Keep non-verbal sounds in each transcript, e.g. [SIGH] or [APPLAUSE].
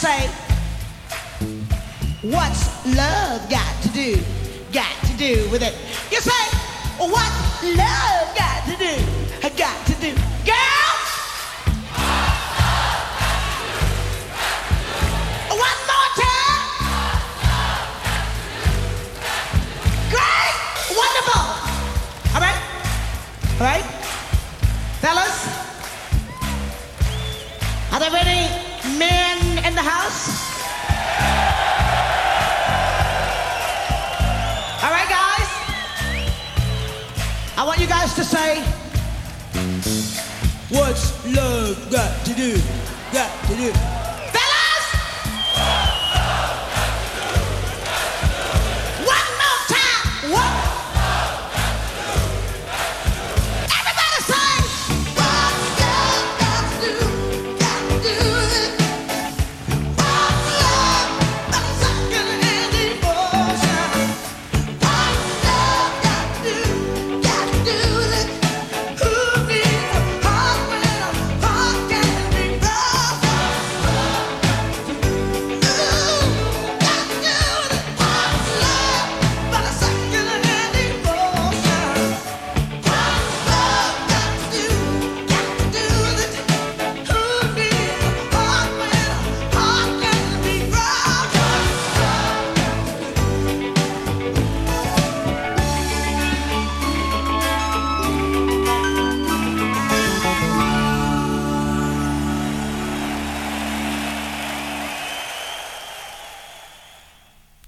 say,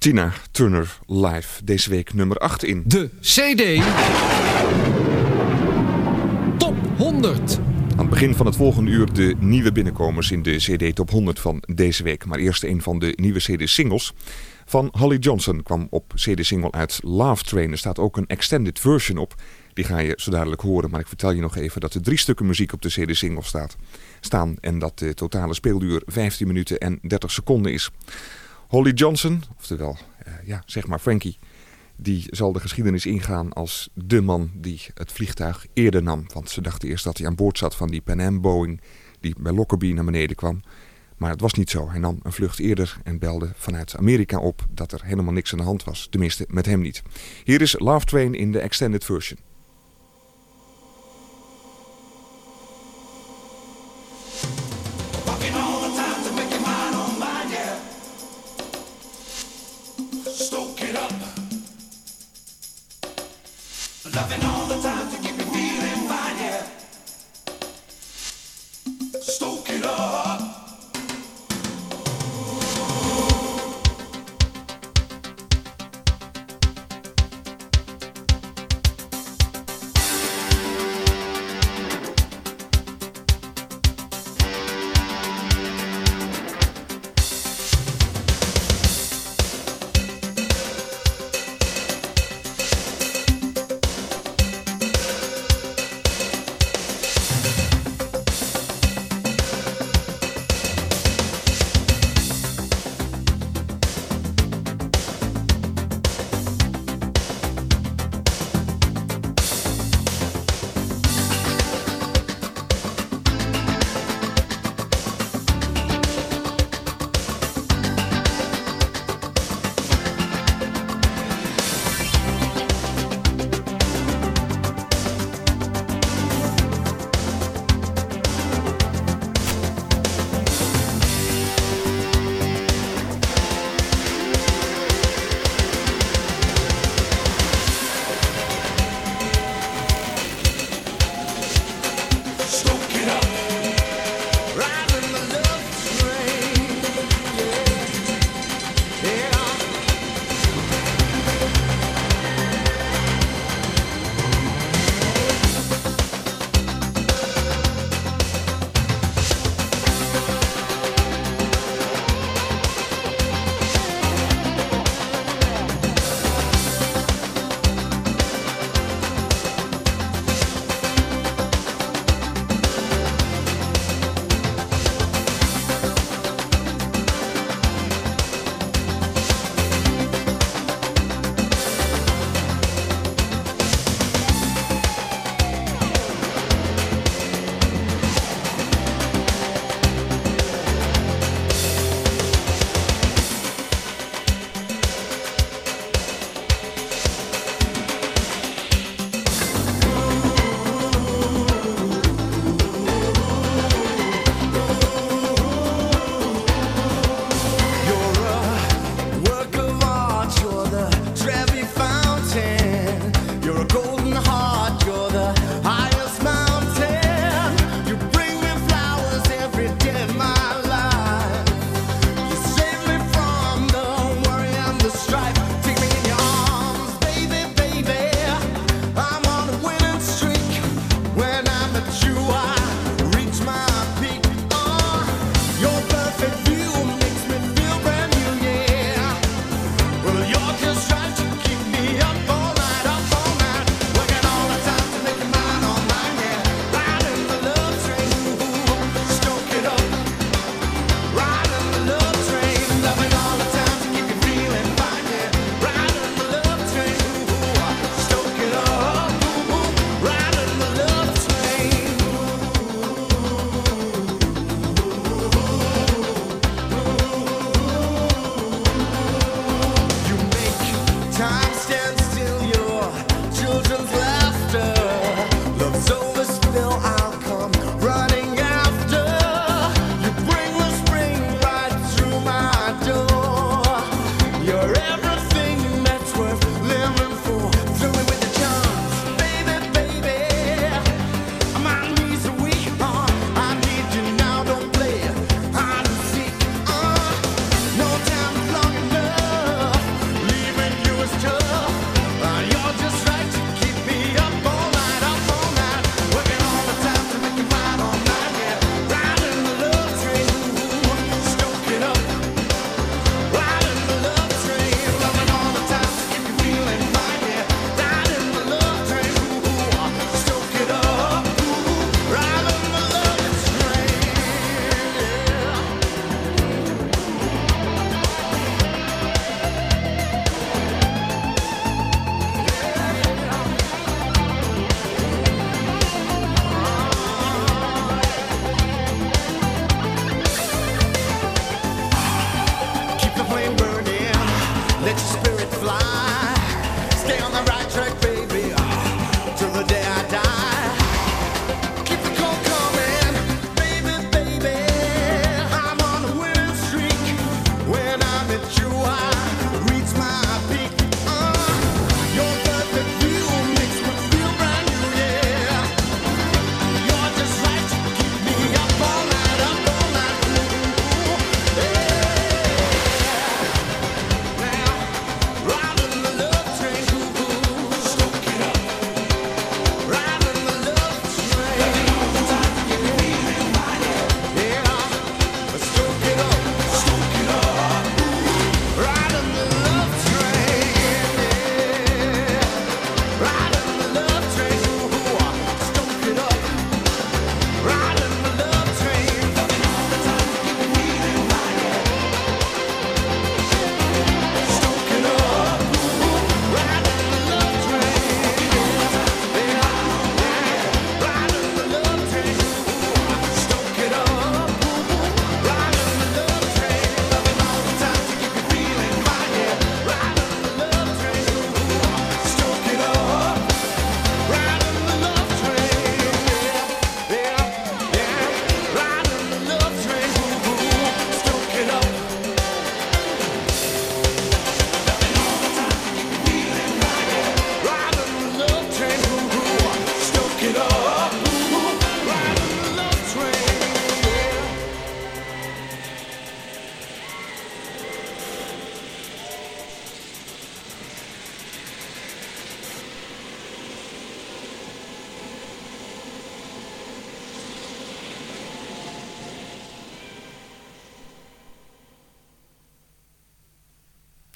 Tina Turner live. Deze week nummer 8 in. De CD Top 100. Aan het begin van het volgende uur de nieuwe binnenkomers in de CD Top 100 van deze week. Maar eerst een van de nieuwe CD-singles. Van Holly Johnson kwam op CD-single uit Love Train. Er staat ook een extended version op. Die ga je zo dadelijk horen. Maar ik vertel je nog even dat er drie stukken muziek op de CD-single staat, staan. En dat de totale speelduur 15 minuten en 30 seconden is. Holly Johnson, oftewel eh, ja, zeg maar Frankie, die zal de geschiedenis ingaan als de man die het vliegtuig eerder nam. Want ze dachten eerst dat hij aan boord zat van die Pan Am Boeing die bij Lockerbie naar beneden kwam. Maar het was niet zo. Hij nam een vlucht eerder en belde vanuit Amerika op dat er helemaal niks aan de hand was. Tenminste, met hem niet. Hier is Love Train in de extended version.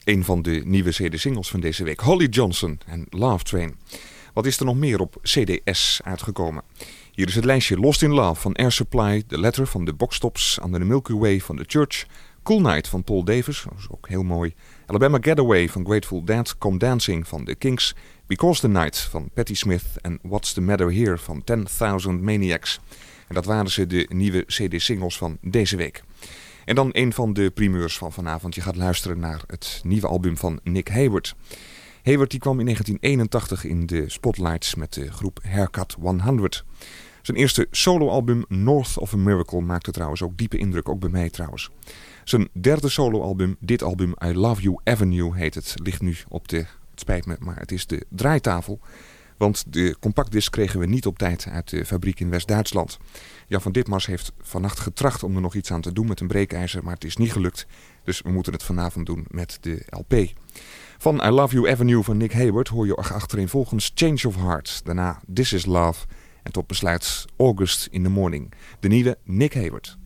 Een van de nieuwe CD-singles van deze week. Holly Johnson en Love Train. Wat is er nog meer op CDS uitgekomen? Hier is het lijstje Lost in Love van Air Supply, The Letter van de Boxtops, Under the Milky Way van The Church, Cool Night van Paul Davis, dat is ook heel mooi, Alabama Getaway van Grateful Dead, Come Dancing van The Kinks, Because the Night van Patti Smith en What's the Matter Here van 10,000 Maniacs. En dat waren ze de nieuwe CD-singles van deze week. En dan een van de primeurs van vanavond. Je gaat luisteren naar het nieuwe album van Nick Hayward. Hayward die kwam in 1981 in de spotlights met de groep Haircut 100. Zijn eerste soloalbum North of a Miracle maakte trouwens ook diepe indruk, ook bij mij trouwens. Zijn derde soloalbum, dit album I Love You Avenue heet het, ligt nu op de, spijt maar het is de draaitafel. Want de compactdisc kregen we niet op tijd uit de fabriek in West-Duitsland. Jan van Ditmars heeft vannacht getracht om er nog iets aan te doen met een breekijzer, maar het is niet gelukt. Dus we moeten het vanavond doen met de LP. Van I Love You Avenue van Nick Hayward hoor je achterin volgens Change of Heart. Daarna This Is Love en tot besluit August in the Morning. De nieuwe Nick Hayward.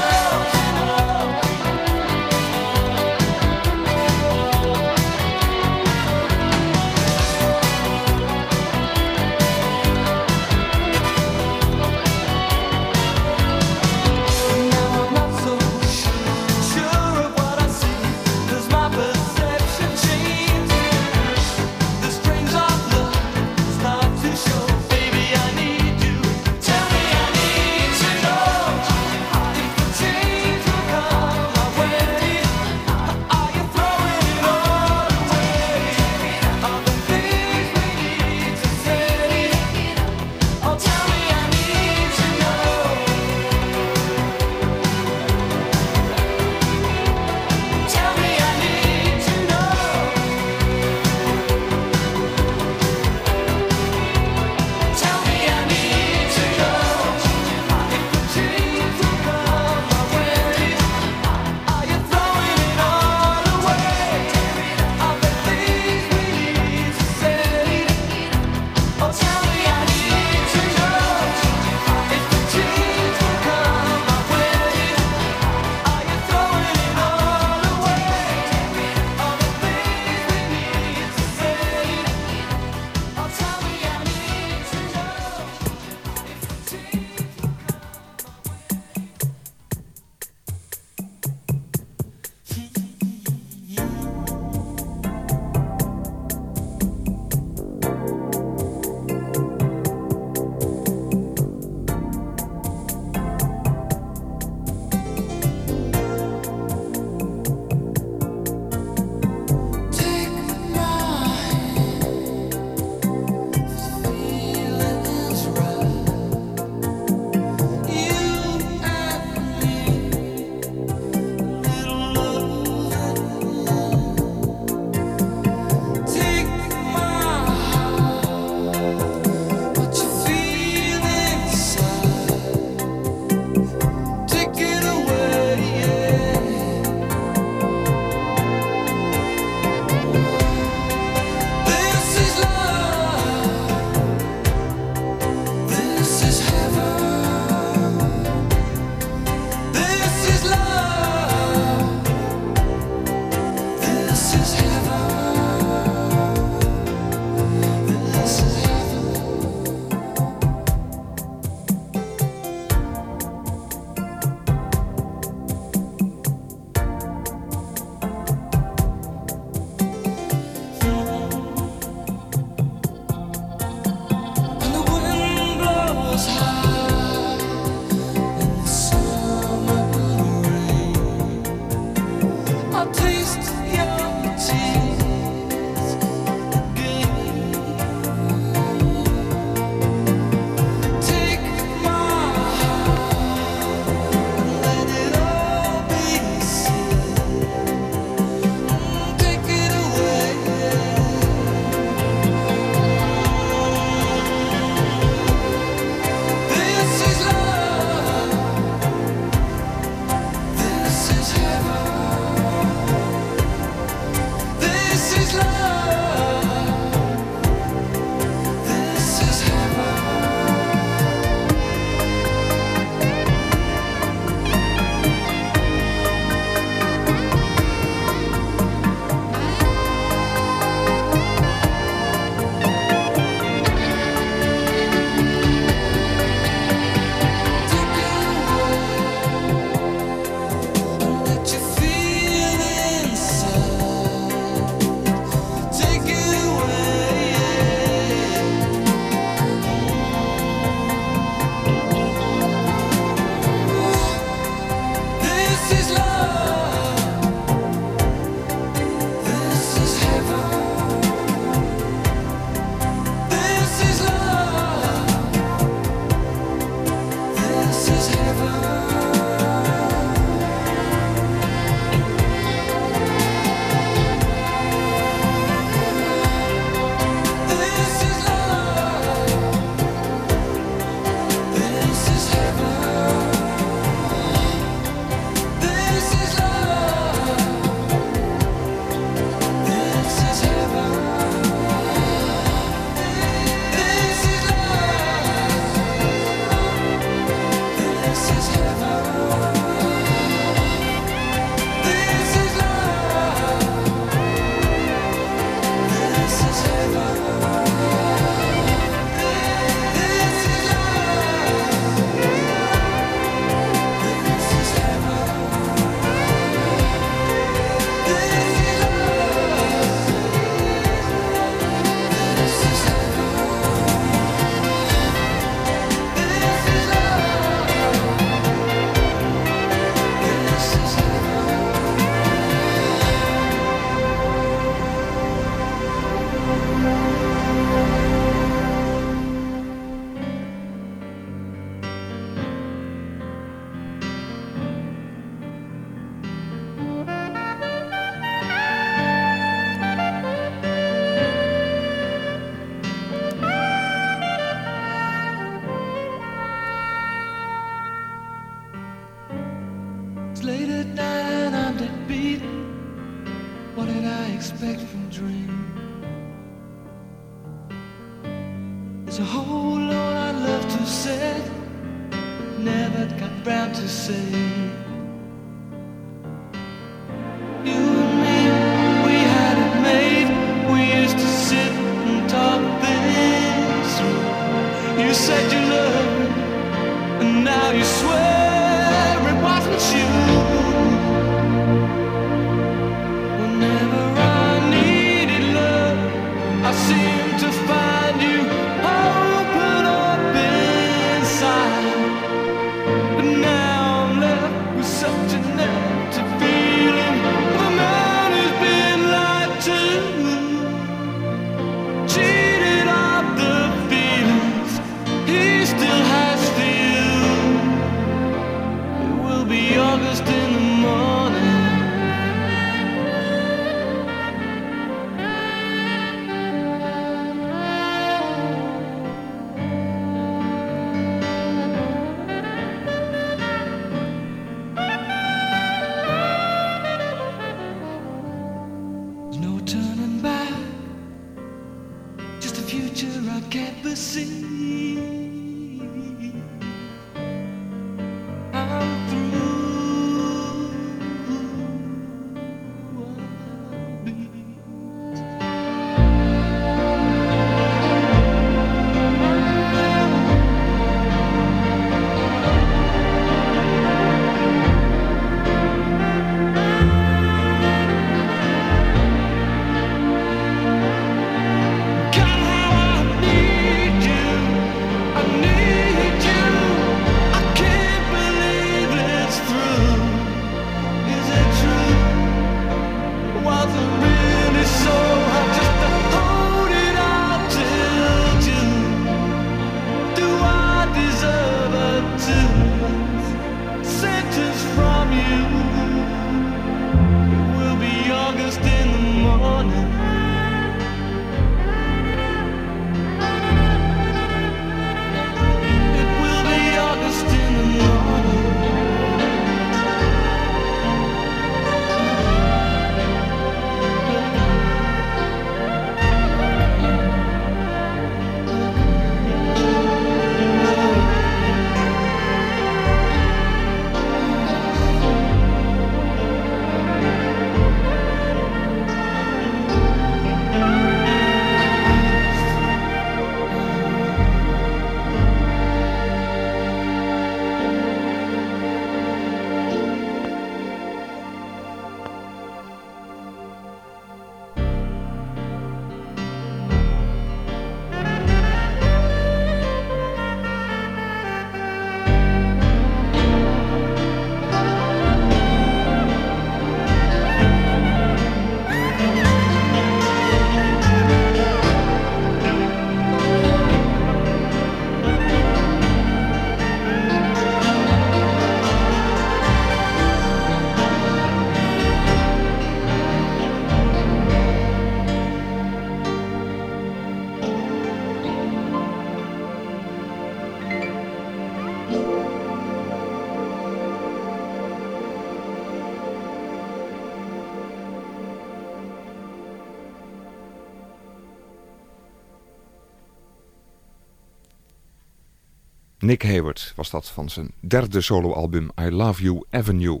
Nick Hayward was dat van zijn derde soloalbum I Love You Avenue.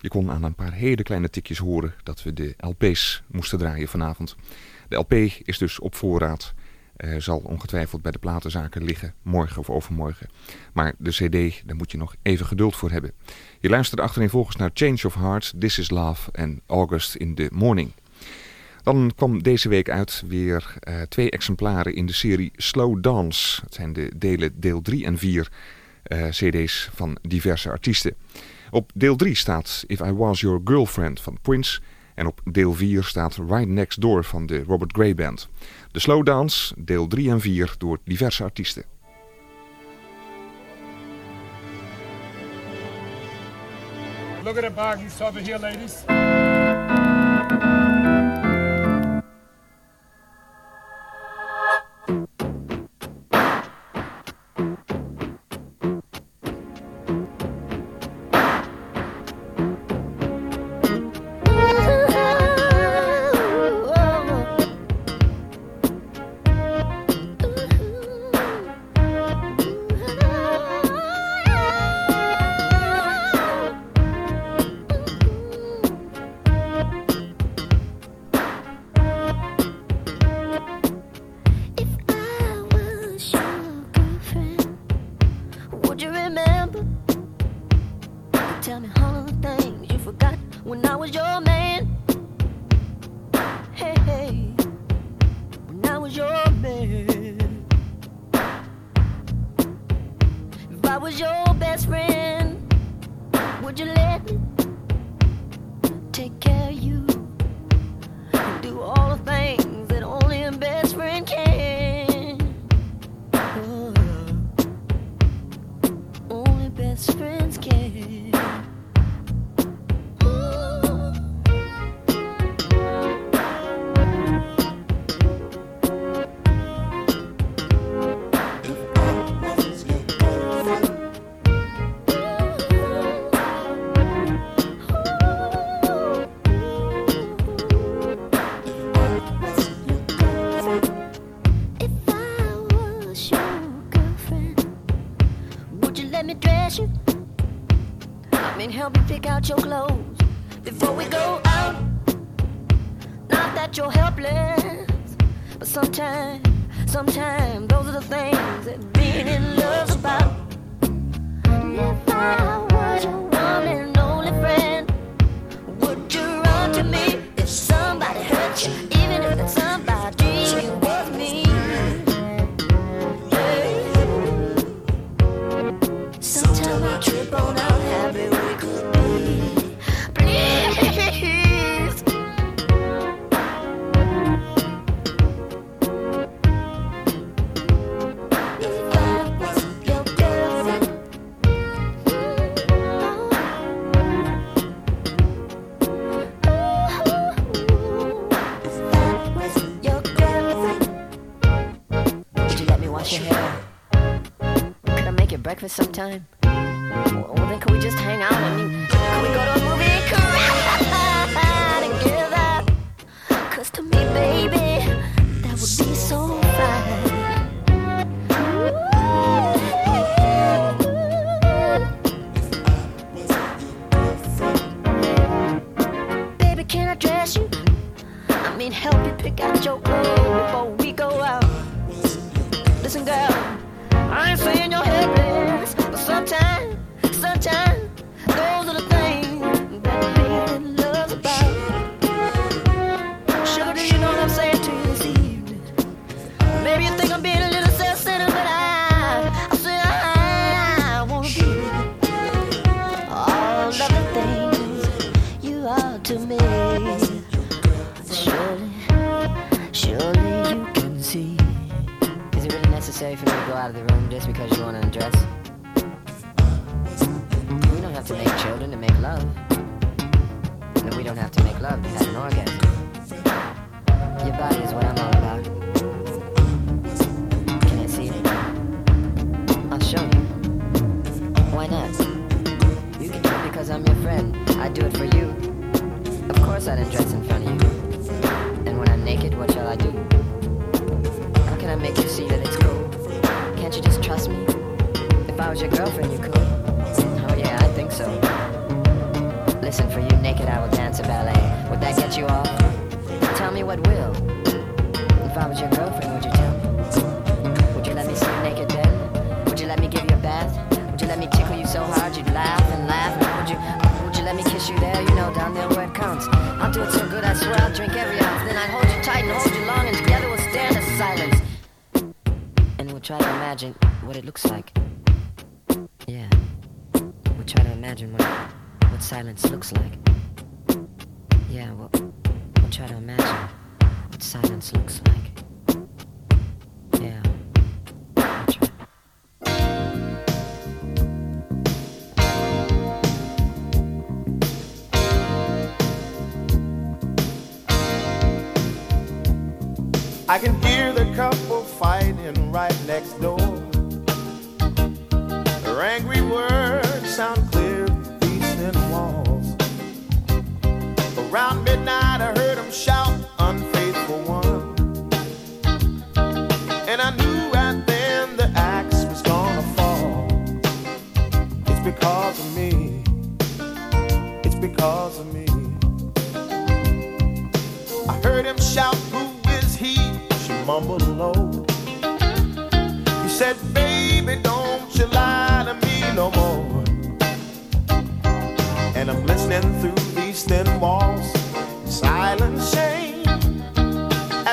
Je kon aan een paar hele kleine tikjes horen dat we de LP's moesten draaien vanavond. De LP is dus op voorraad. Zal ongetwijfeld bij de platenzaken liggen, morgen of overmorgen. Maar de cd, daar moet je nog even geduld voor hebben. Je luisterde achtereenvolgens naar Change of Heart, This Is Love en August in the Morning. Dan kwam deze week uit weer eh, twee exemplaren in de serie Slow Dance. Het zijn de delen deel 3 en 4 eh, cd's van diverse artiesten. Op deel 3 staat If I Was Your Girlfriend van Prince... En op deel 4 staat Right Next Door van de Robert Gray Band. De Slow Dance, deel 3 en 4 door diverse artiesten. Look at the boggies over here, ladies. Sometime? Well, then could we just hang out and you, could we go to a movie [LAUGHS] and together? Cause to me, baby, that would be so fine. Baby, can I dress you? I mean, help you pick out your clothes before we go out. Listen, girl, I ain't saying you're but sometimes, sometimes, your girlfriend, you cool. Oh yeah, I think so. Listen, for you naked, I will dance a ballet. Would that get you off? Tell me what will. If I was your girlfriend, would you tell me? Would you let me you naked then? Would you let me give you a bath? Would you let me tickle you so hard you'd laugh and laugh? Would you? Would you let me kiss you there? You know, down there where it counts. I'll do it so good, I swear I'll drink every ounce. Then I'd hold you tight and hold you long, and together we'll stand in silence. And we'll try to imagine what it looks like. Imagine what what silence looks like. Yeah, we'll, we'll try to imagine what silence looks like. Yeah. I can hear the couple fighting right next door.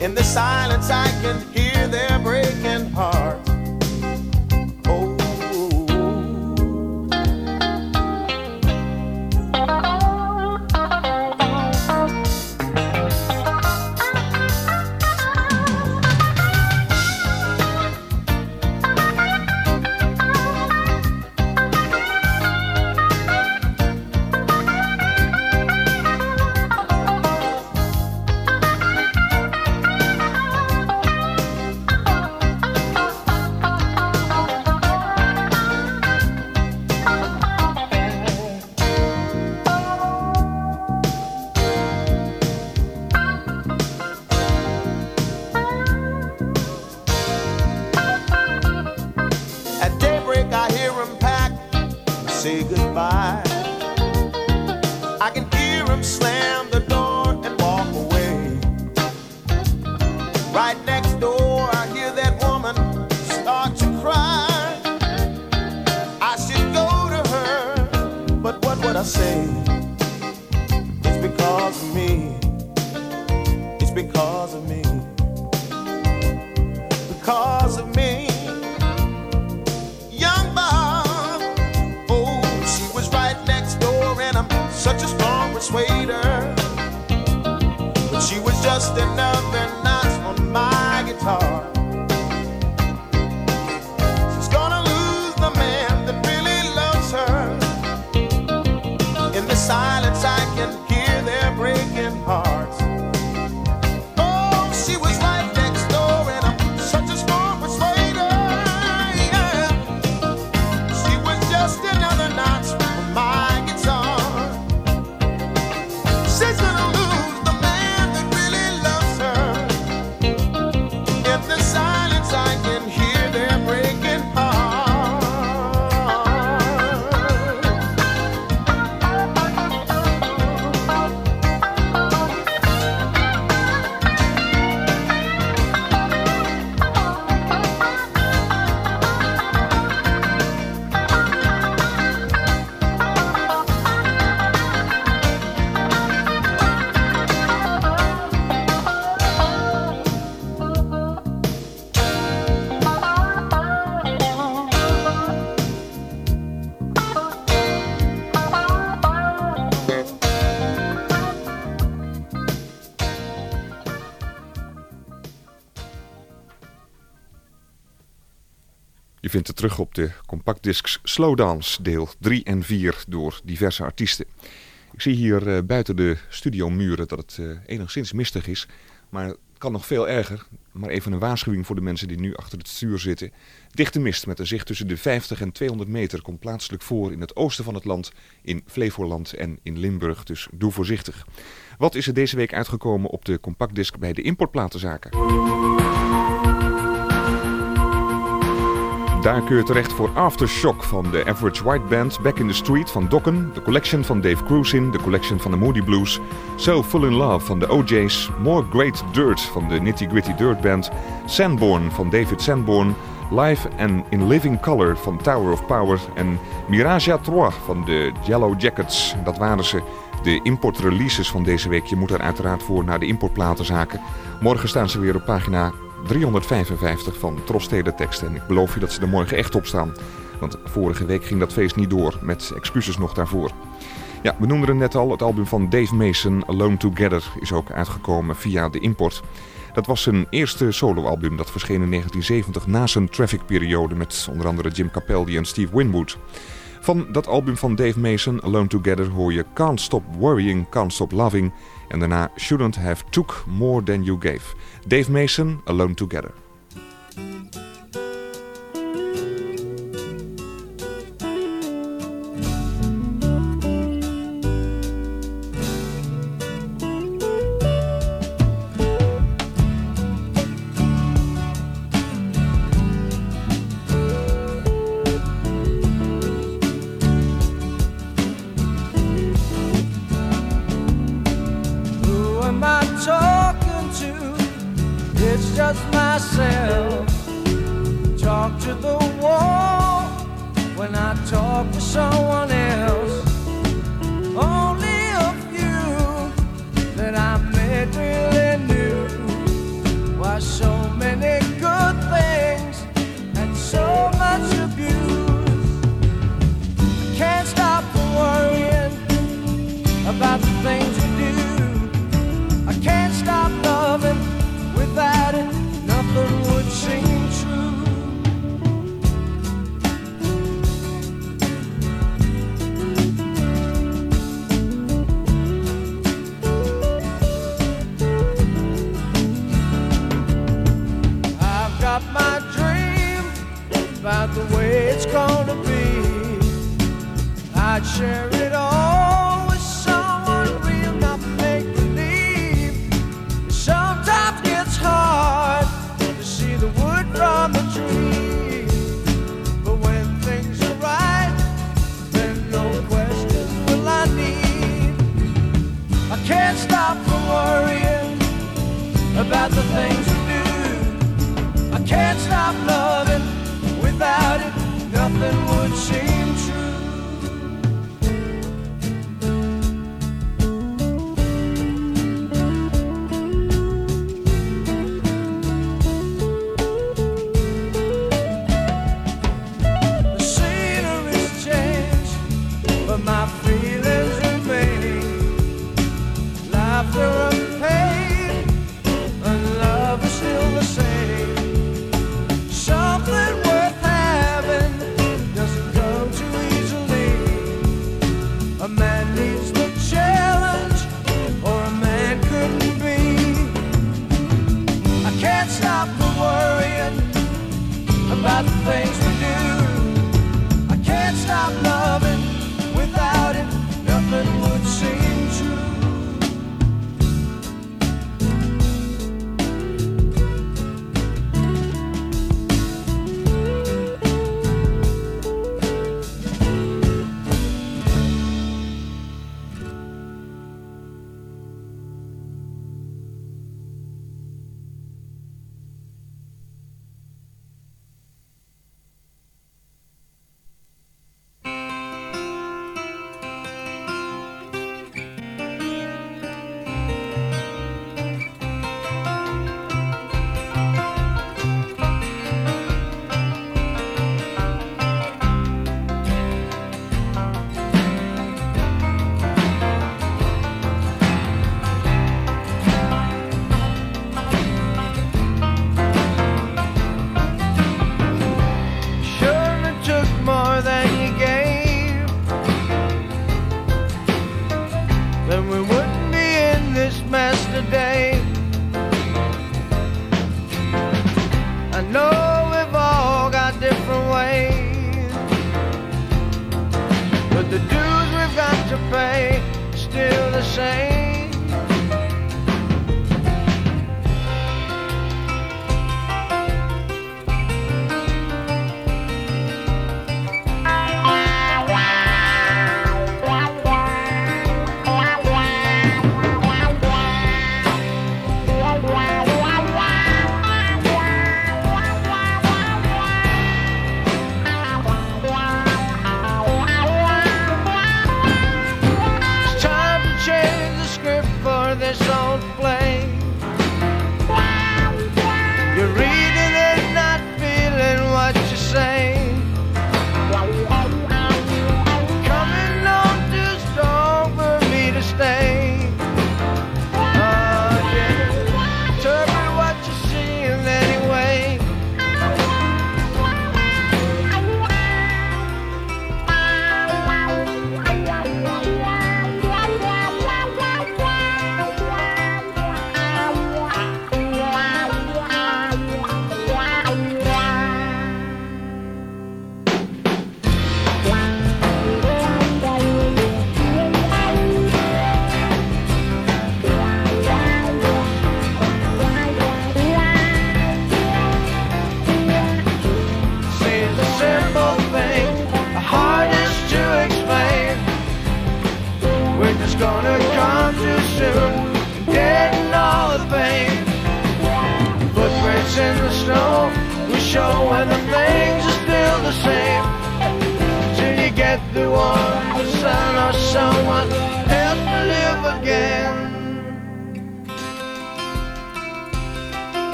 In the silence, I can hear their breaking heart. Terug op de compactdiscs Slowdance, deel 3 en 4 door diverse artiesten. Ik zie hier eh, buiten de studiomuren dat het eh, enigszins mistig is, maar het kan nog veel erger. Maar even een waarschuwing voor de mensen die nu achter het stuur zitten. Dichte mist met een zicht tussen de 50 en 200 meter komt plaatselijk voor in het oosten van het land, in Flevoland en in Limburg, dus doe voorzichtig. Wat is er deze week uitgekomen op de compactdisc bij de importplatenzaken? Daar kun je terecht voor Aftershock van de Average White Band, Back in the Street van Dokken, de collection van Dave Cruisin, de collection van de Moody Blues, So Full in Love van de OJ's, More Great Dirt van de Nitty Gritty Dirt Band, Sanborn van David Sanborn, Live and in Living Color van Tower of Power en Mirage Trois van de Yellow Jackets. Dat waren ze. De importreleases van deze week. Je moet er uiteraard voor naar de importplatenzaken. Morgen staan ze weer op pagina 355 van Tros Teletext. En ik beloof je dat ze er morgen echt op staan. Want vorige week ging dat feest niet door, met excuses nog daarvoor. Ja, we noemden het net al, het album van Dave Mason, Alone Together, is ook uitgekomen via de import. Dat was zijn eerste soloalbum, dat verscheen in 1970 na zijn Traffic-periode met onder andere Jim Capaldi en Steve Winwood. Van dat album van Dave Mason, Alone Together, hoor je Can't Stop Worrying, Can't Stop Loving en daarna Shouldn't Have Took More Than You Gave. Dave Mason, Alone Together. It's just myself. Talk to the wall when I talk to someone else.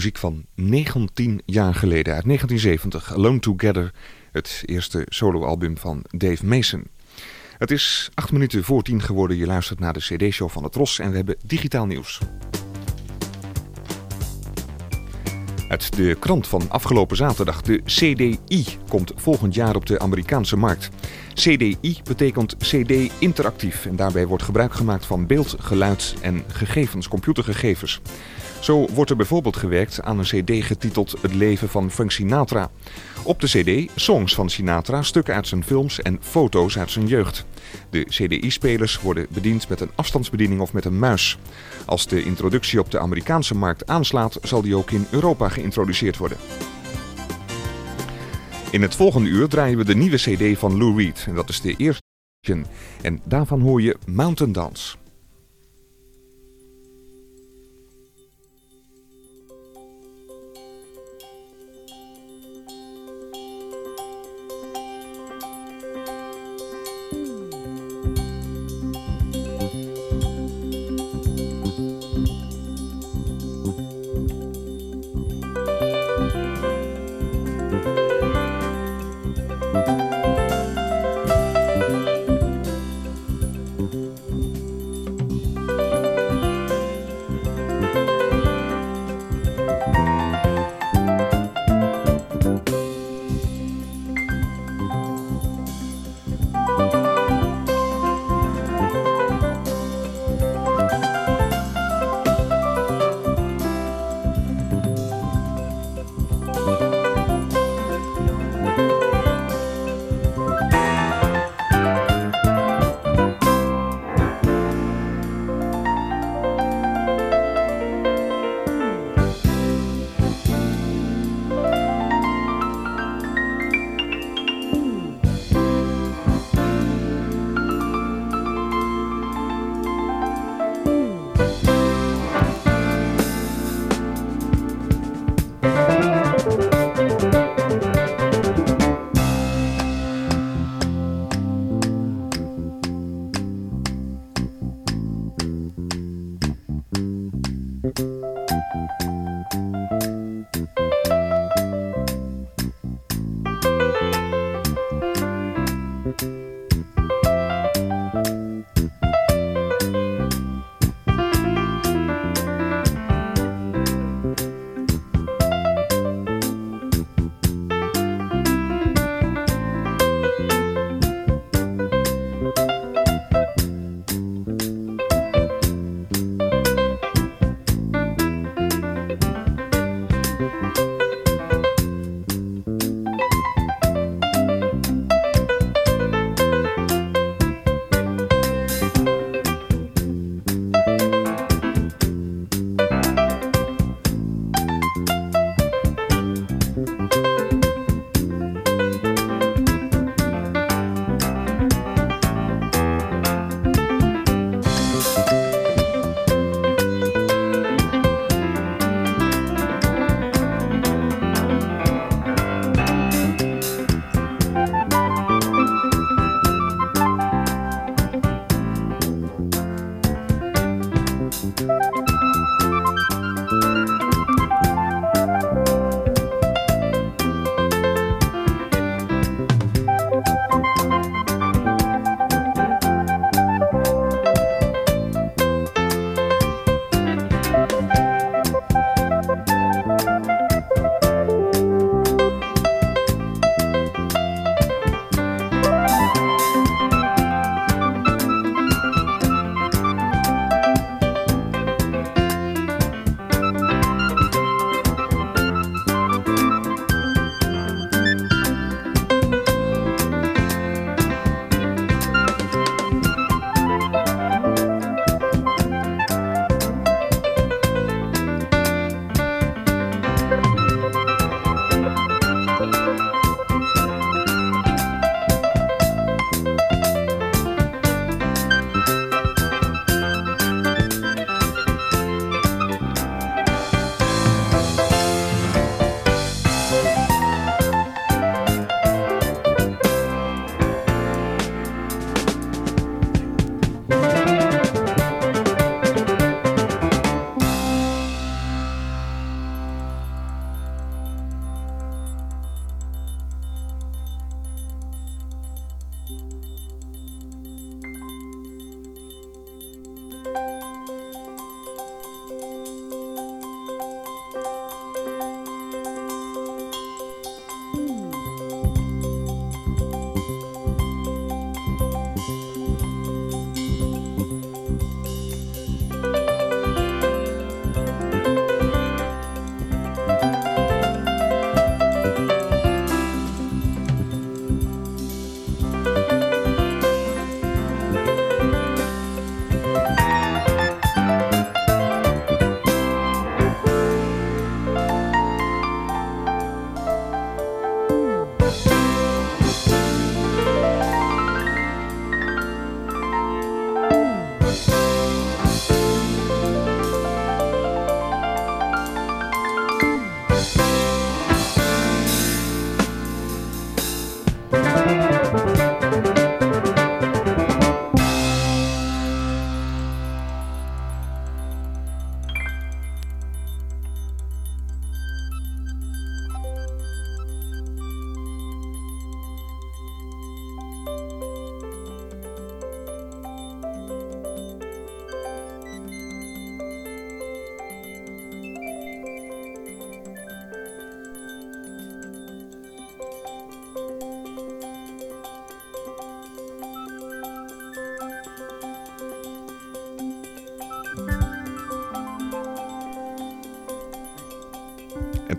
Muziek van 19 jaar geleden, uit 1970. Alone Together, het eerste soloalbum van Dave Mason. Het is acht minuten voor tien geworden. Je luistert naar de CD-show van het Ros en we hebben digitaal nieuws. Uit de krant van afgelopen zaterdag. De CDI komt volgend jaar op de Amerikaanse markt. CDI betekent CD interactief en daarbij wordt gebruik gemaakt van beeld, geluid en gegevens, computergegevens. Zo wordt er bijvoorbeeld gewerkt aan een CD getiteld Het leven van Frank Sinatra. Op de CD songs van Sinatra, stukken uit zijn films en foto's uit zijn jeugd. De CDI-spelers worden bediend met een afstandsbediening of met een muis. Als de introductie op de Amerikaanse markt aanslaat, zal die ook in Europa geïntroduceerd worden. In het volgende uur draaien we de nieuwe CD van Lou Reed. En dat is de eerste. En daarvan hoor je Mountain Dance.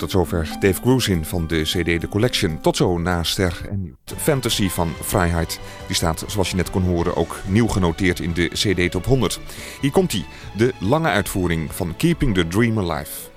tot zover Dave Grusin van de CD The Collection. Tot zo na Ster en Fantasy van Vrijheid. Die staat, zoals je net kon horen, ook nieuw genoteerd in de CD Top 100. Hier komt hij, de lange uitvoering van Keeping the Dream Alive.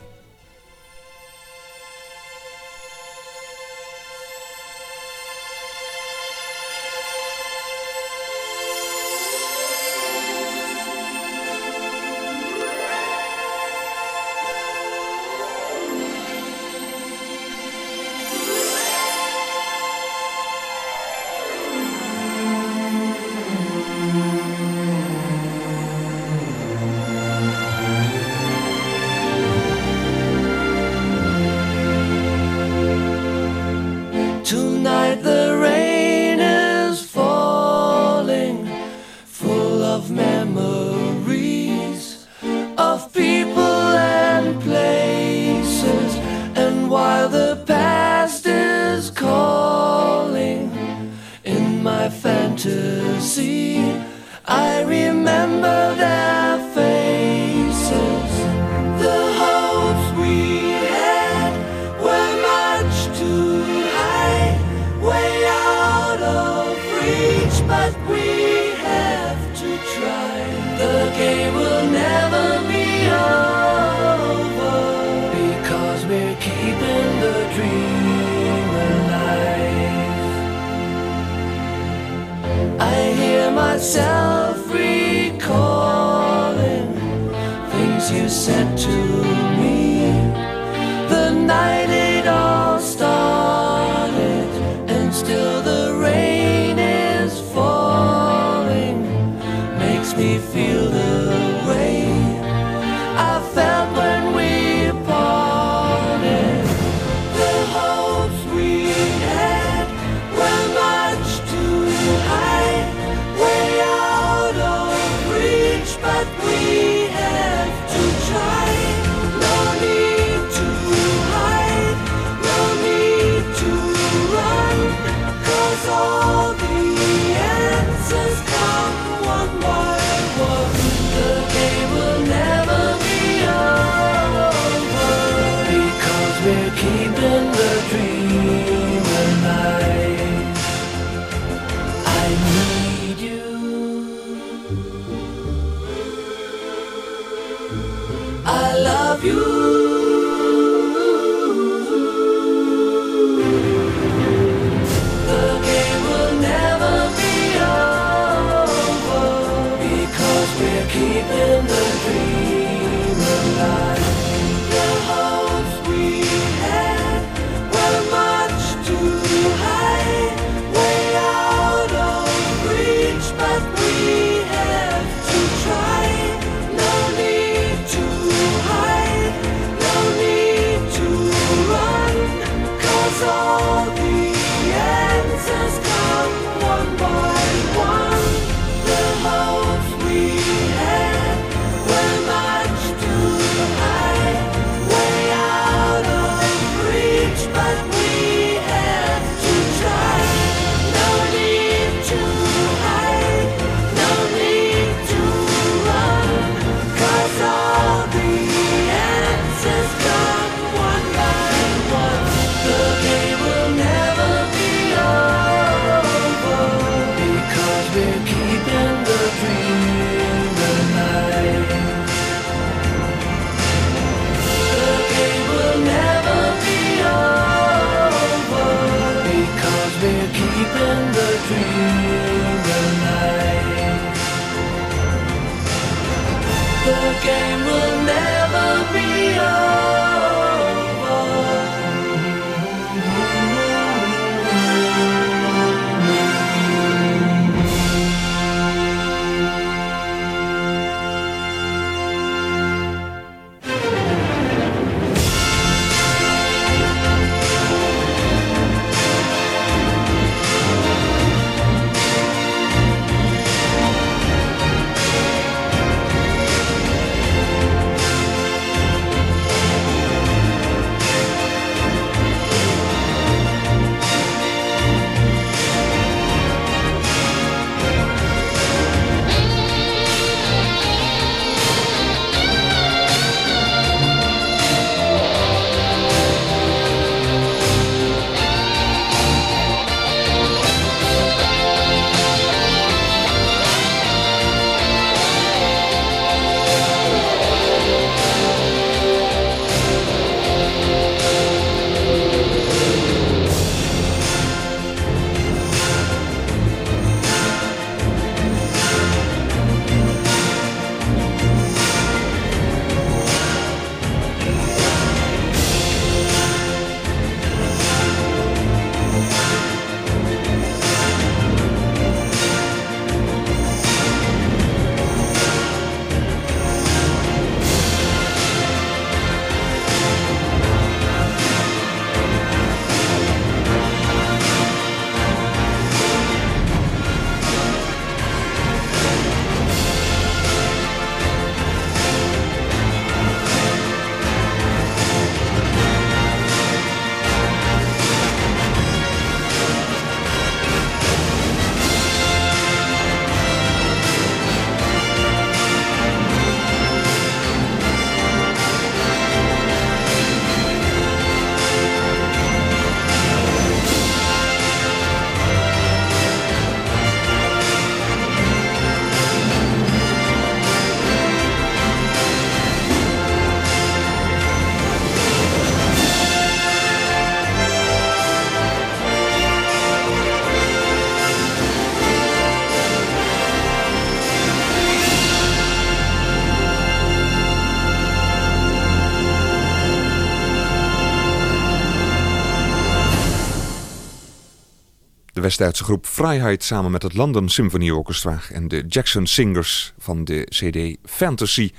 West-Duitse groep Vrijheid samen met het London Symphony Orchestra en de Jackson Singers van de CD Fantasy.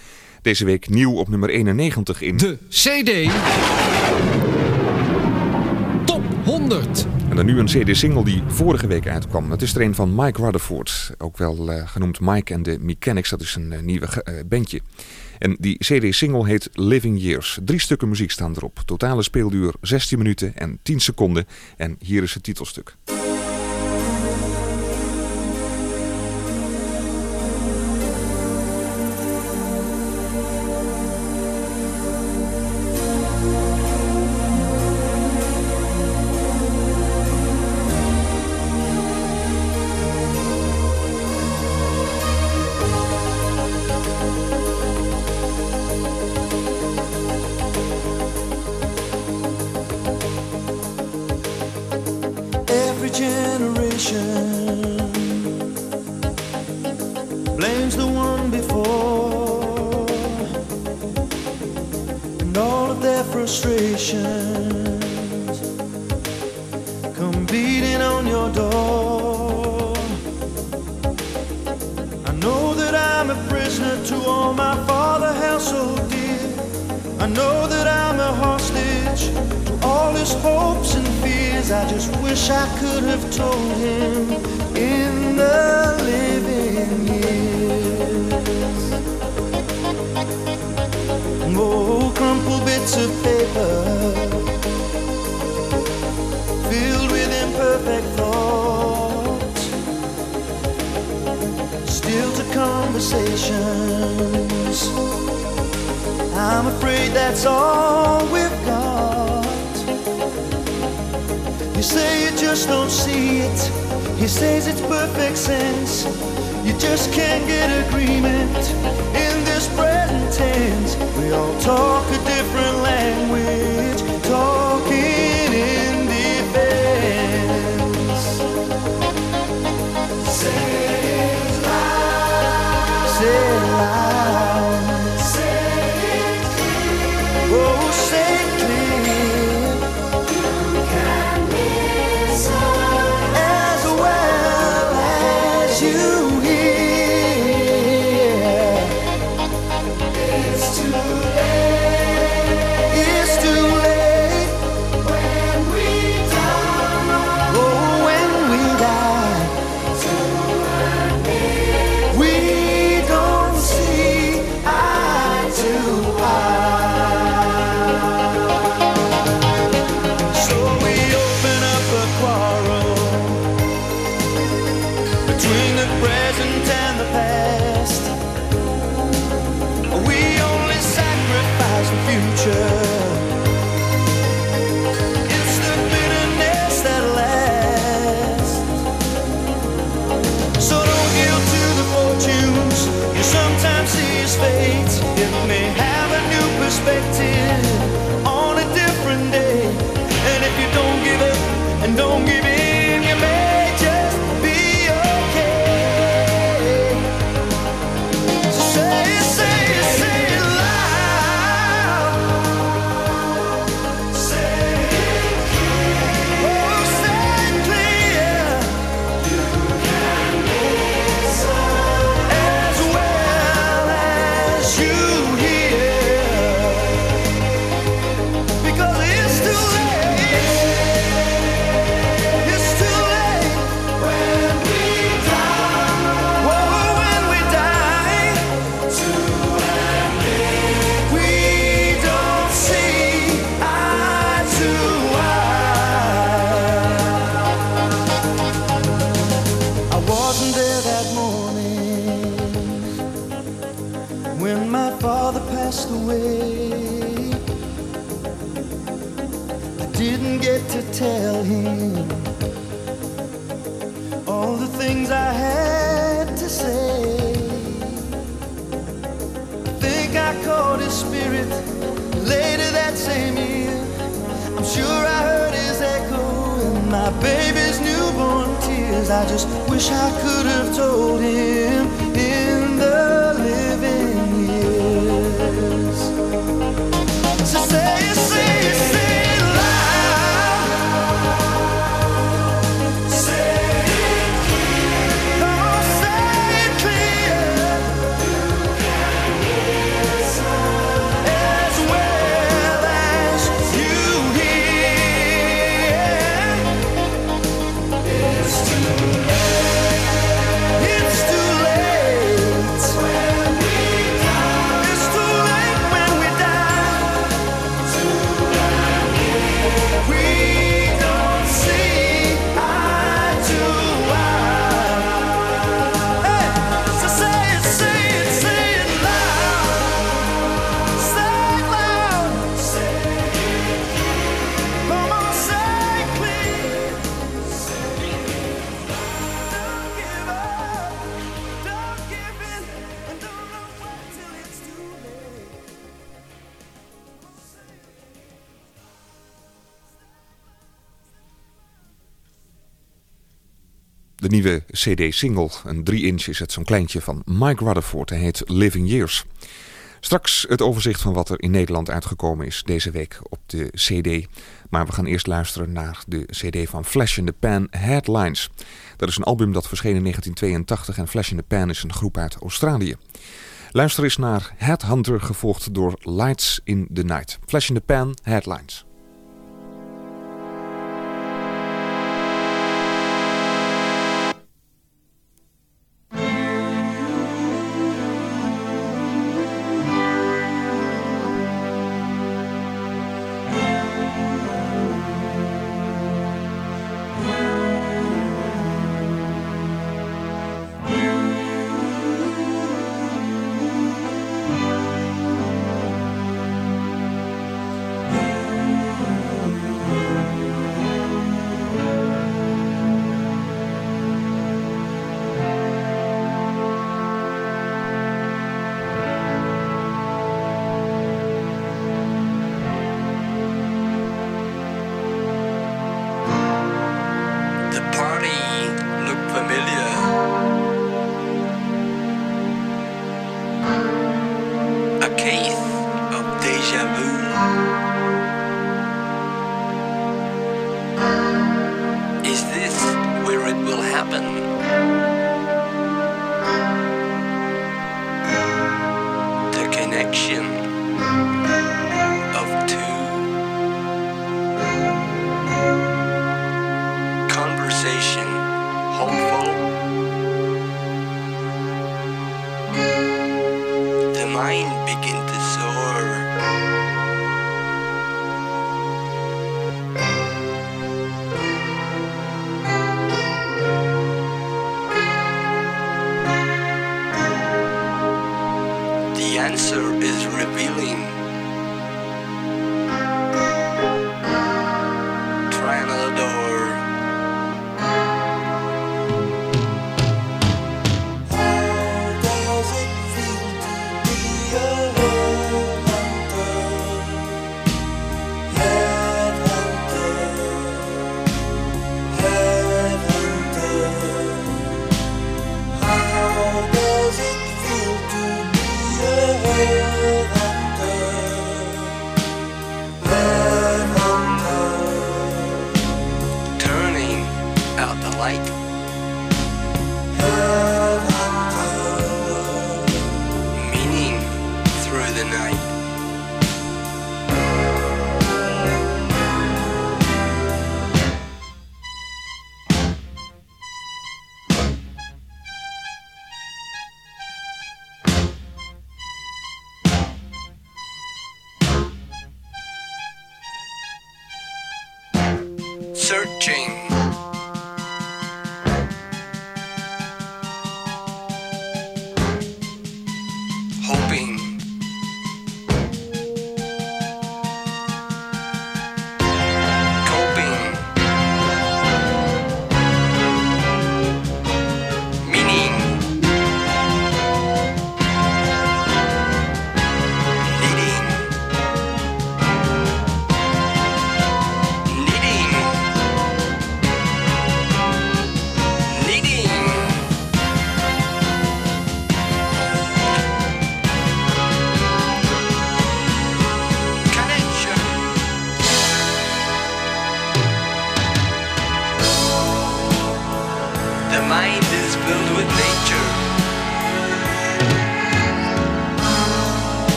Deze week nieuw op nummer 91 in de CD Top 100. En dan nu een CD-single die vorige week uitkwam. Dat is er een van Mike Rutherford, ook wel eh, genoemd Mike en the Mechanics. Dat is een uh, nieuwe eh, bandje. En die CD-single heet Living Years. Drie stukken muziek staan erop. Totale speelduur 16 minuten en 10 seconden. En hier is het titelstuk. You say you just don't see it. He says it's perfect sense. You just can't get agreement in this present tense. We all talk a different language. Talk wish I could have told him in the living years to say. De nieuwe CD-single, een 3-inch is het zo'n kleintje van Mike Rutherford. Hij heet Living Years. Straks het overzicht van wat er in Nederland uitgekomen is deze week op de CD. Maar we gaan eerst luisteren naar de CD van Flash in the Pan Headlines. Dat is een album dat verscheen in 1982 en Flash in the Pan is een groep uit Australië. Luister eens naar Headhunter, gevolgd door Lights in the Night. Flash in the Pan Headlines.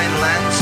Rhineland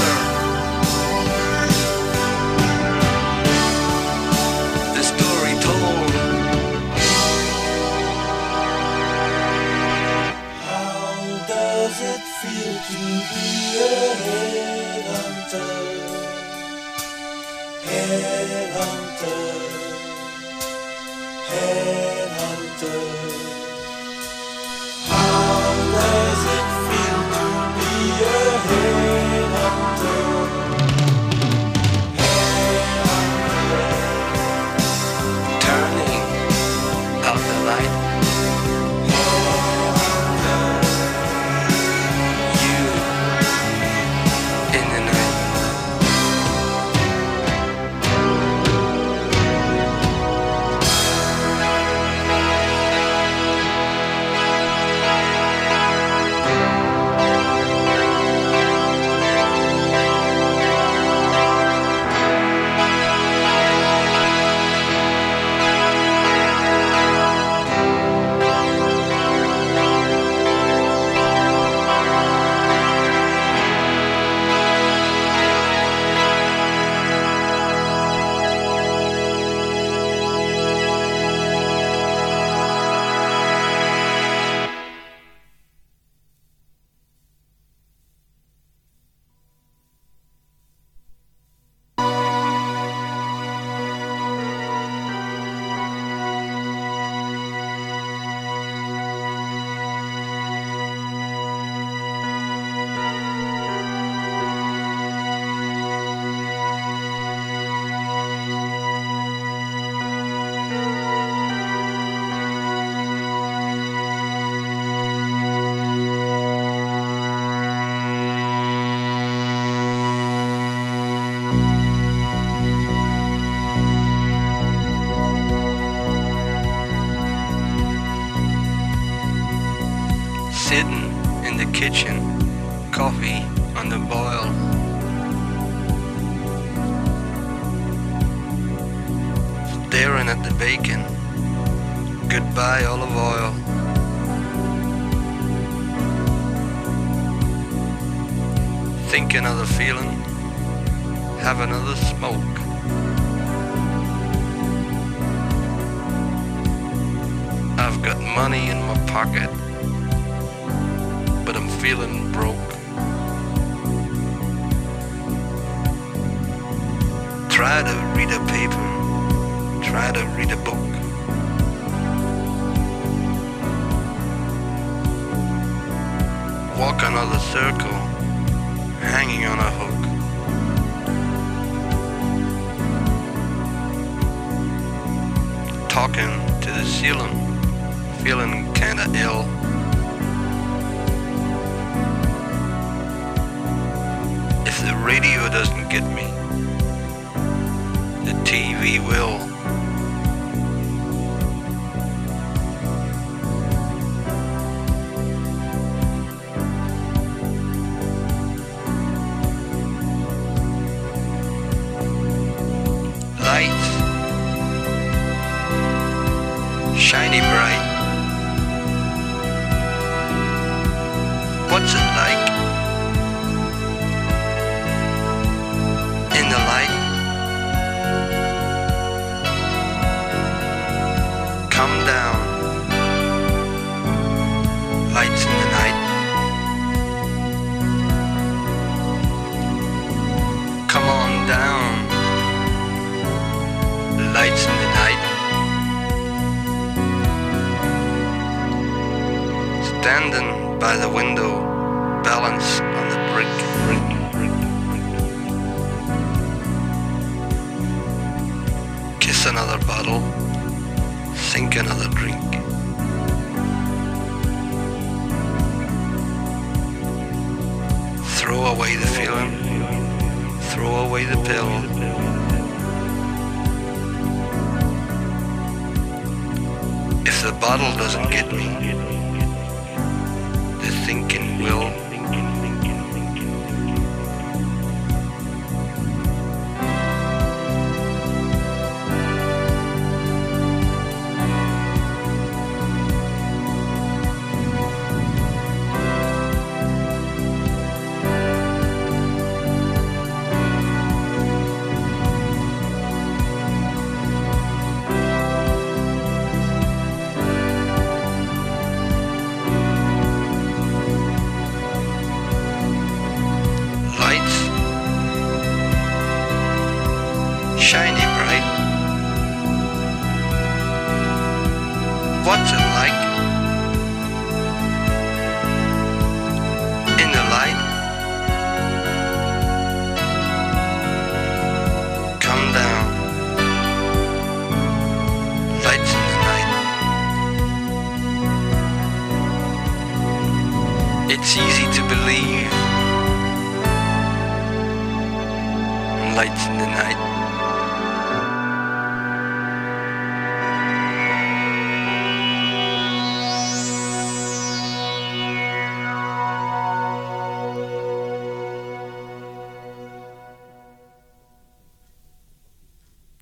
Walk another circle, hanging on a hook. Talking to the ceiling, feeling kinda ill. If the radio doesn't get me, the TV will.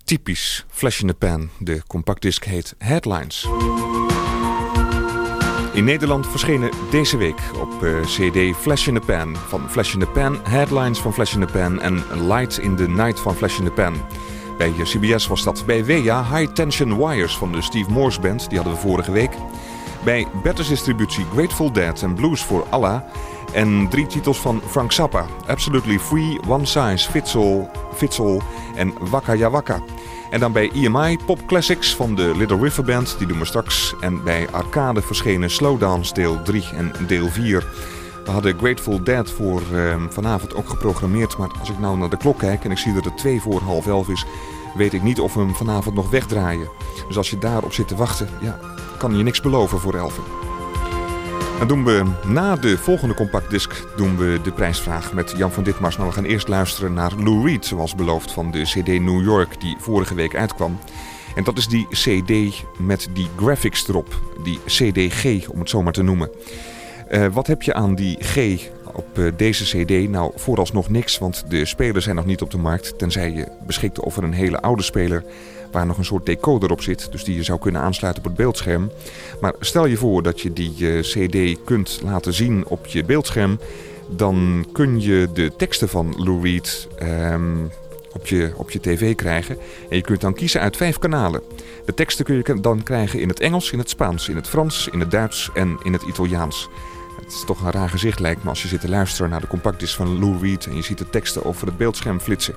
Typisch Flash in the Pan. De compactdisc heet Headlines. In Nederland verschenen deze week op eh, CD Flash in the Pan van Flash in the Pan, Headlines van Flash in the Pan en Light in the Night van Flash in the Pan. Bij CBS was dat. Bij WEA High Tension Wires van de Steve Morse Band, die hadden we vorige week. Bij Betters Distributie Grateful Dead en Blues for Allah. En drie titels van Frank Zappa. Absolutely Free, One Size Fits All, Fits All en Waka Ya. En dan bij EMI Pop Classics van de Little River Band, die doen we straks. En bij Arcade verschenen Slowdance deel 3 en deel 4. We hadden Grateful Dead voor eh, vanavond ook geprogrammeerd. Maar als ik nou naar de klok kijk en ik zie dat het 2 voor half 11 is... weet ik niet of we hem vanavond nog wegdraaien. Dus als je daarop zit te wachten, ja, kan je niks beloven voor 11. Dan doen we na de volgende compactdisc doen we de prijsvraag met Jan van Ditmars. Nou, we gaan eerst luisteren naar Lou Reed, zoals beloofd van de CD New York die vorige week uitkwam. En dat is die CD met die graphics erop, die CDG om het zo maar te noemen. Eh, wat heb je aan die G op eh, deze CD? Nou, vooralsnog niks, want de spelers zijn nog niet op de markt. Tenzij je beschikt over een hele oude speler waar nog een soort decoder op zit. Dus die je zou kunnen aansluiten op het beeldscherm. Maar stel je voor dat je die eh, CD kunt laten zien op je beeldscherm. Dan kun je de teksten van Lou Reed ehm, op, je, op je tv krijgen. En je kunt dan kiezen uit vijf kanalen. De teksten kun je dan krijgen in het Engels, in het Spaans, in het Frans, in het Duits en in het Italiaans. Het is toch een raar gezicht lijkt me als je zit te luisteren naar de compactdisc van Lou Reed en je ziet de teksten over het beeldscherm flitsen.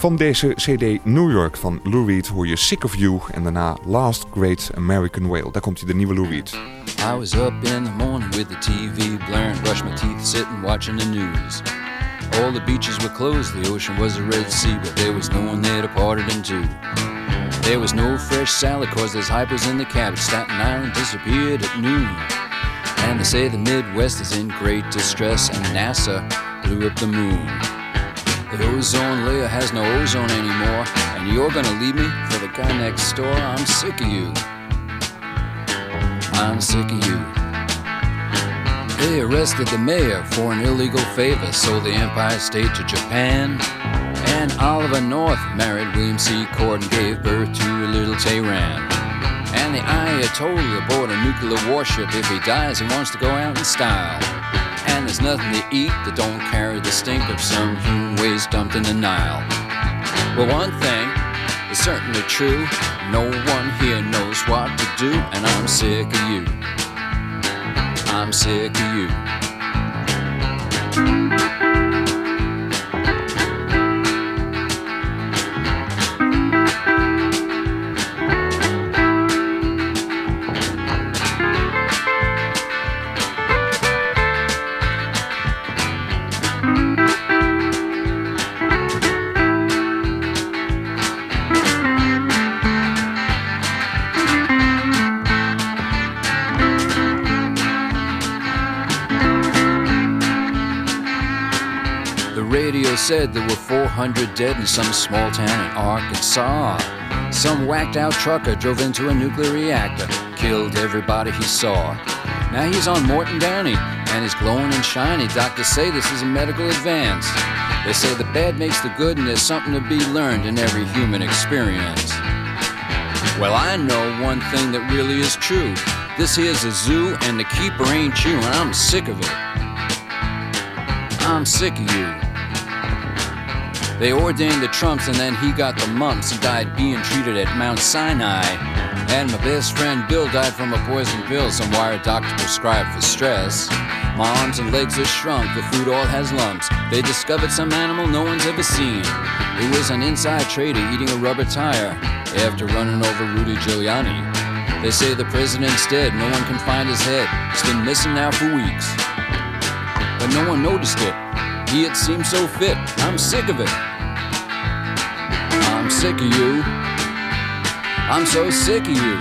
Van deze CD New York van Lou Reed hoor je Sick of You en daarna Last Great American Whale. Daar komt hij de nieuwe Lou Reed. I was up in the morning with the TV blaring, brush my teeth, sitting watching the news. All the beaches were closed, the ocean was a Red Sea, but there was no one there to part it in two. There was no fresh salad, cause there's hypers in the cabbage. Staten Island disappeared at noon. And they say the Midwest is in great distress, and NASA blew up the moon. The ozone layer has no ozone anymore, and you're gonna leave me for the guy next door. I'm sick of you. I'm sick of you. They arrested the mayor for an illegal favor, sold the Empire State to Japan. And Oliver North married William C. Cord and gave birth to a little Tehran. And the Ayatollah bought a nuclear warship. If he dies, he wants to go out in style. And there's nothing to eat that don't carry the stink of some human waste dumped in the Nile. Well, one thing is certainly true. No one here knows what to do, and I'm sick of you. I'm sick of you. Said there were 400 dead in some small town in Arkansas. Some whacked out trucker drove into a nuclear reactor, killed everybody he saw. Now he's on Morton Downey and he's glowing and shiny. Doctors say this is a medical advance. They say the bad makes the good and there's something to be learned in every human experience. Well, I know one thing that really is true. This here's a zoo and the keeper ain't you, and I'm sick of it. I'm sick of you. They ordained the Trumps and then he got the mumps. He died being treated at Mount Sinai. And my best friend Bill died from a poison pill some wire doctor prescribed for stress. My arms and legs are shrunk, the food all has lumps. They discovered some animal no one's ever seen. It was an inside trader eating a rubber tire after running over Rudy Giuliani. They say the president's dead, no one can find his head. He's been missing now for weeks but no one noticed it. He had seemed so fit. I'm sick of it. Sick of you. I'm so sick of you.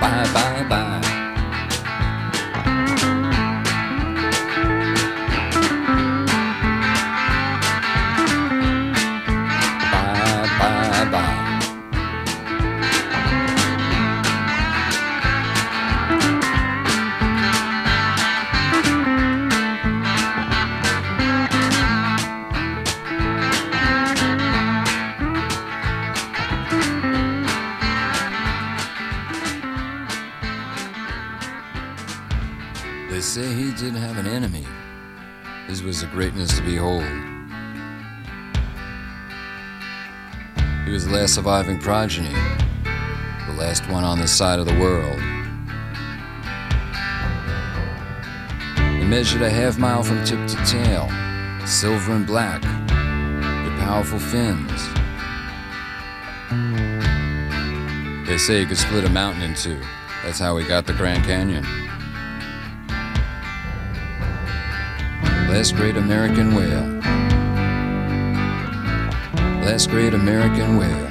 Bye, bye. Bye, Greatness to behold. He was the last surviving progeny, the last one on this side of the world. He measured a half mile from tip to tail, silver and black, with powerful fins. They say he could split a mountain in two. That's how he got the Grand Canyon. Last great American whale. Last great American whale.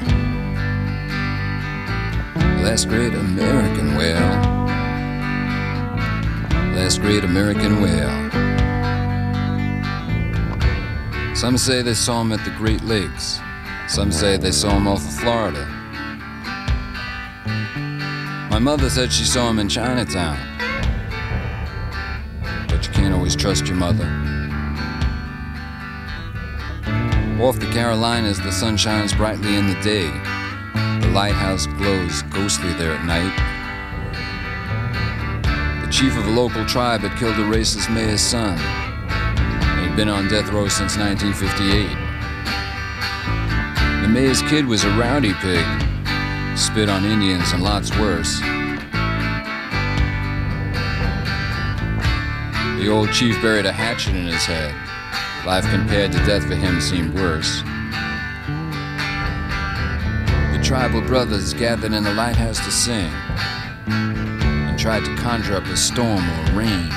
Last great American whale. Last great American whale. Some say they saw him at the Great Lakes. Some say they saw him off of Florida. My mother said she saw him in Chinatown. But you can't always trust your mother. Off the Carolinas, the sun shines brightly in the day. The lighthouse glows ghostly there at night. The chief of a local tribe had killed the racist mayor's son. He'd been on death row since 1958. The mayor's kid was a rowdy pig, spit on Indians and lots worse. The old chief buried a hatchet in his head. Life compared to death for him seemed worse. The tribal brothers gathered in the lighthouse to sing and tried to conjure up a storm or rain.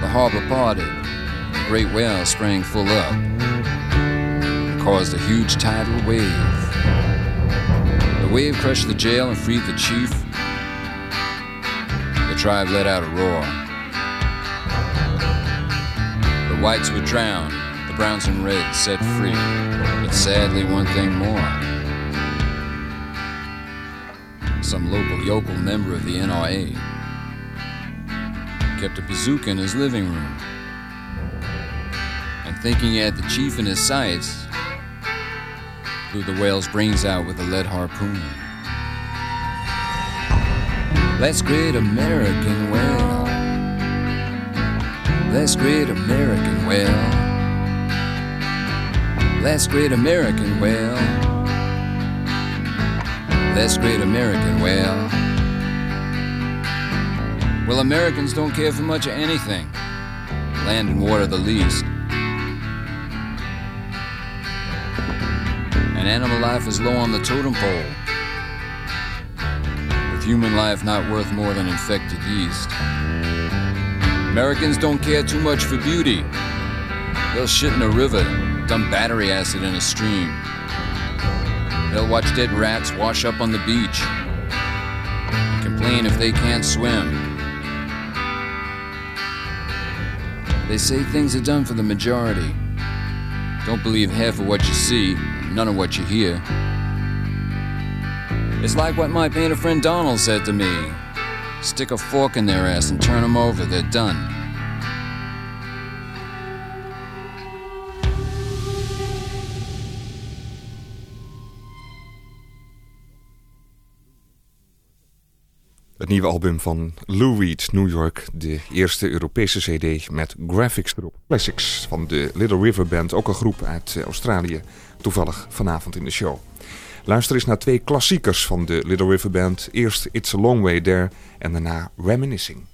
The harbor parted, a great whale sprang full up and caused a huge tidal wave. The wave crushed the jail and freed the chief. The tribe let out a roar. The whites were drowned, the browns and reds set free, but sadly, one thing more. Some local yokel member of the NRA kept a bazooka in his living room, and thinking he had the chief in his sights, blew the whale's brains out with a lead harpoon. That's great American whale. That's great American whale. That's great American whale. That's great American whale. Well, Americans don't care for much of anything. Land and water the least. And animal life is low on the totem pole. With human life not worth more than infected yeast. Americans don't care too much for beauty. They'll shit in a river, dump battery acid in a stream. They'll watch dead rats wash up on the beach complain if they can't swim. They say things are done for the majority. Don't believe half of what you see, none of what you hear. It's like what my painter friend Donald said to me stick a fork in their ass and turn them over, they're done. Het nieuwe album van Lou Reed, New York. De eerste Europese cd met graphics erop. Classics van de Little River Band, ook een groep uit eh, Australië. Toevallig vanavond in de show. Luister eens naar twee klassiekers van de Little River Band. Eerst It's a Long Way There en daarna Reminiscing.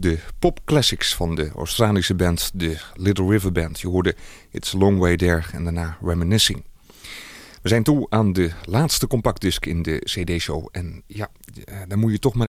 De pop classics van de Australische band, de Little River Band. Je hoorde It's a Long Way There en daarna Reminiscing. We zijn toe aan de laatste compactdisc in de CD-show. En ja, eh, dan moet je toch maar